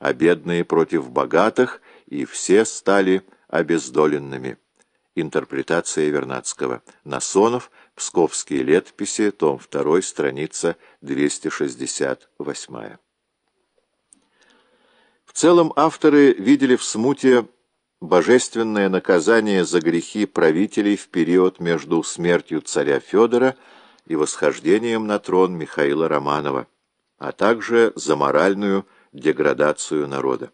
а бедные против богатых, и все стали обездоленными. Интерпретация Вернадского. Насонов. Псковские летописи. Том 2. Страница 268. В целом авторы видели в смуте божественное наказание за грехи правителей в период между смертью царя Федора и восхождением на трон Михаила Романова, а также за моральную деградацию народа.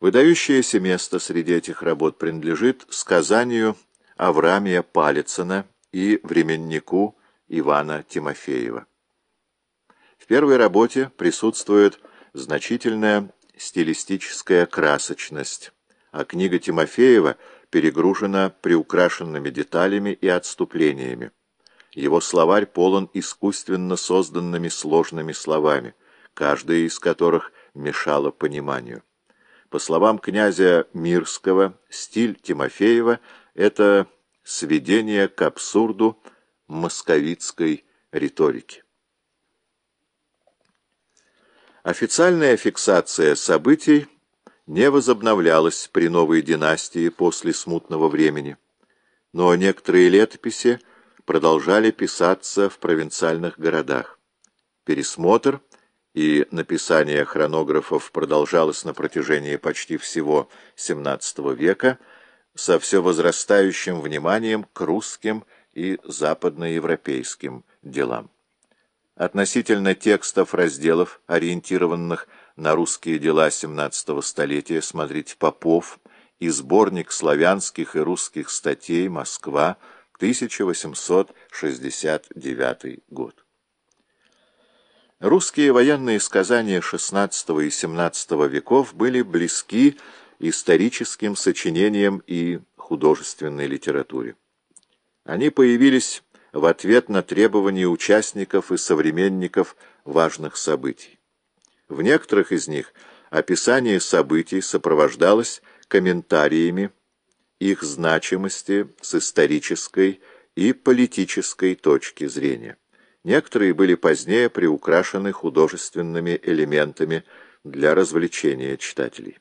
Выдающееся место среди этих работ принадлежит сказанию Аврамия Палицына и временнику Ивана Тимофеева. В первой работе присутствует значительная стилистическая красочность, а книга Тимофеева перегружена приукрашенными деталями и отступлениями. Его словарь полон искусственно созданными сложными словами, каждая из которых мешала пониманию. По словам князя Мирского, стиль Тимофеева — это сведение к абсурду московицкой риторики. Официальная фиксация событий не возобновлялась при новой династии после смутного времени, но некоторые летописи продолжали писаться в провинциальных городах. Пересмотр и написание хронографов продолжалось на протяжении почти всего XVII века со все возрастающим вниманием к русским и западноевропейским делам. Относительно текстов разделов, ориентированных на русские дела XVII столетия, смотрите Попов и сборник славянских и русских статей «Москва», 1869 год. Русские военные сказания XVI и XVII веков были близки историческим сочинениям и художественной литературе. Они появились в ответ на требования участников и современников важных событий. В некоторых из них описание событий сопровождалось комментариями их значимости с исторической и политической точки зрения. Некоторые были позднее приукрашены художественными элементами для развлечения читателей.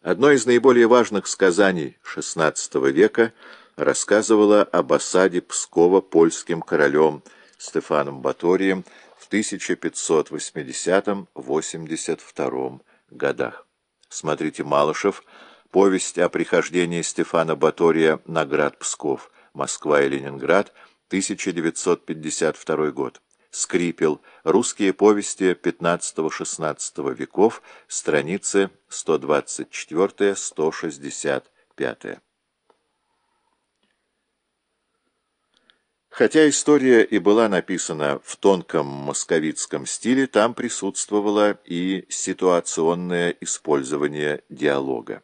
Одно из наиболее важных сказаний XVI века рассказывало об осаде Пскова польским королем Стефаном Баторием в 1580-82 годах. Смотрите Малышев, повесть о прихождении Стефана Батория на град Псков, Москва и Ленинград, 1952 год. Скрипел. Русские повести XV-XVI веков. Страницы 124-165. Хотя история и была написана в тонком московитском стиле, там присутствовало и ситуационное использование диалога.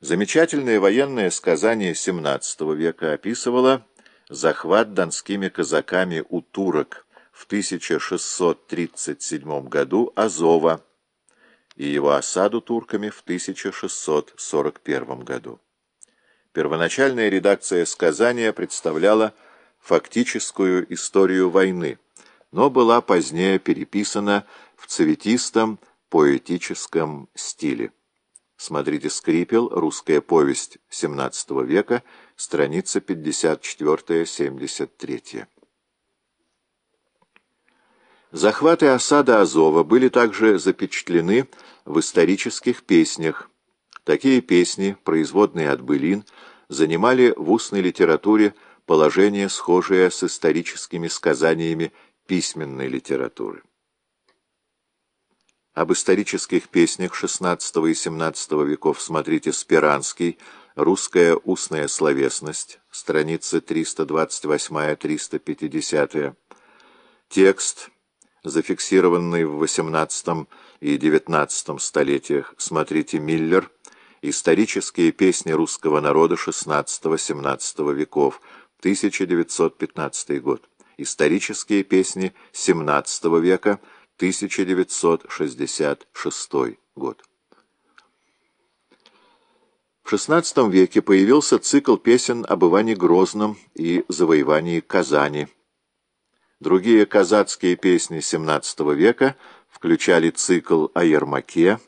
Замечательное военное сказание XVII века описывало захват донскими казаками у турок в 1637 году Азова и его осаду турками в 1641 году. Первоначальная редакция сказания представляла фактическую историю войны, но была позднее переписана в цветистом поэтическом стиле. Смотрите «Скрипел. Русская повесть XVII века», страница 54-73. Захваты осада Азова были также запечатлены в исторических песнях. Такие песни, производные от былин, занимали в устной литературе положение, схожее с историческими сказаниями письменной литературы. Об исторических песнях XVI и XVII веков смотрите Спиранский, «Русская устная словесность», страницы 328-350. Текст, зафиксированный в XVIII и XIX столетиях, смотрите Миллер, «Исторические песни русского народа XVI-XVII веков», 1915 год. Исторические песни XVII века, 1966 год. В XVI веке появился цикл песен об Иване Грозном и завоевании Казани. Другие казацкие песни XVII века включали цикл о Ермаке,